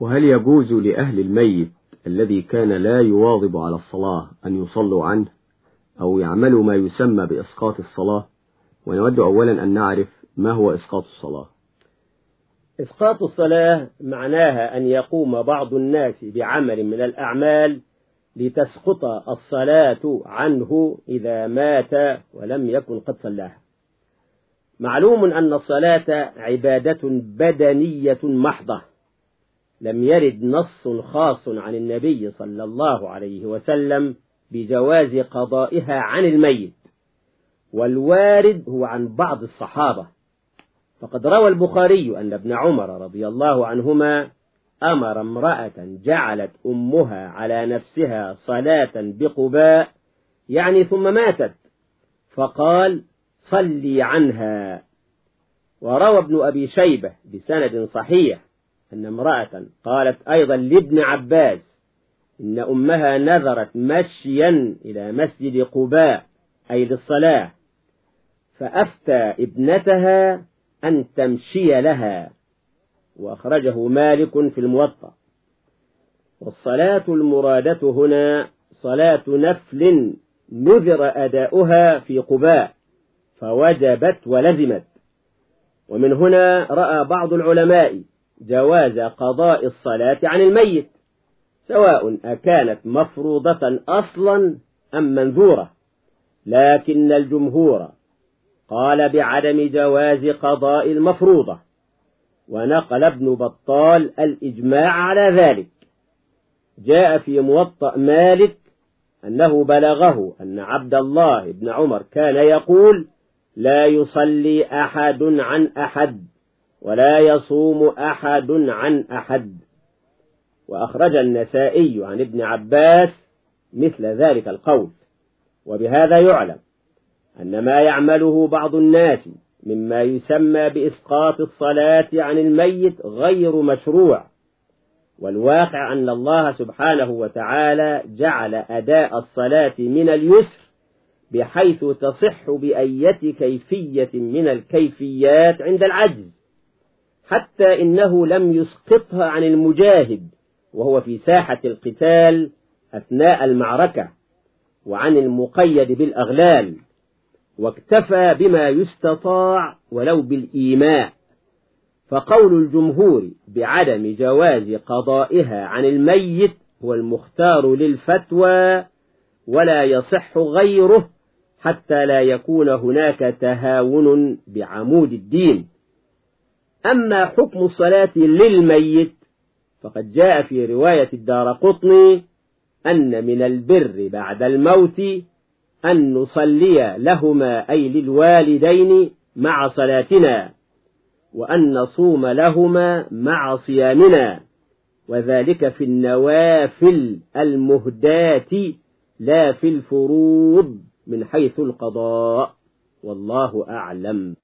وهل يجوز لأهل الميت الذي كان لا يواظب على الصلاة أن يصلوا عنه أو يعملوا ما يسمى بإسقاط الصلاة؟ ونود أولا أن نعرف ما هو إسقاط الصلاة. إسقاط الصلاة معناها أن يقوم بعض الناس بعمل من الأعمال لتسقط الصلاة عنه إذا مات ولم يكن قد صلاها معلوم أن الصلاة عبادة بدنية محضة. لم يرد نص خاص عن النبي صلى الله عليه وسلم بجواز قضائها عن الميت والوارد هو عن بعض الصحابة. فقد روى البخاري أن ابن عمر رضي الله عنهما أمر امرأة جعلت أمها على نفسها صلاة بقباء يعني ثم ماتت. فقال صلي عنها. وروى ابن أبي شيبة بسند صحيح أن امرأة قالت أيضا لابن عباس إن أمها نذرت مشيا إلى مسجد قباء أي للصلاة فأفتى ابنتها أن تمشي لها وأخرجه مالك في الموطأ. والصلاة المرادة هنا صلاة نفل نذر أداؤها في قباء فوجبت ولزمت. ومن هنا رأى بعض العلماء جواز قضاء الصلاة عن الميت سواء أكانت مفروضة أصلا أم منذورة. لكن الجمهور قال بعدم جواز قضاء المفروضة ونقل ابن بطال الإجماع على ذلك. جاء في موطأ مالك أنه بلغه أن عبد الله بن عمر كان يقول لا يصلي أحد عن أحد. ولا يصوم أحد عن أحد. وأخرج النسائي عن ابن عباس مثل ذلك القول. وبهذا يعلم أن ما يعمله بعض الناس مما يسمى بإسقاط الصلاة عن الميت غير مشروع. والواقع أن الله سبحانه وتعالى جعل أداء الصلاة من اليسر بحيث تصح بأية كيفية من الكيفيات عند العجز. حتى إنه لم يسقطها عن المجاهد وهو في ساحة القتال أثناء المعركة وعن المقيد بالأغلال واكتفى بما يستطاع ولو بالإيماء. فقول الجمهور بعدم جواز قضائها عن الميت هو المختار للفتوى ولا يصح غيره حتى لا يكون هناك تهاون بعمود الدين. أما حكم الصلاة للميت فقد جاء في رواية الدار قطني أن من البر بعد الموت أن نصلي لهما أي للوالدين مع صلاتنا وأن نصوم لهما مع صيامنا وذلك في النوافل المهداة لا في الفروض من حيث القضاء والله أعلم.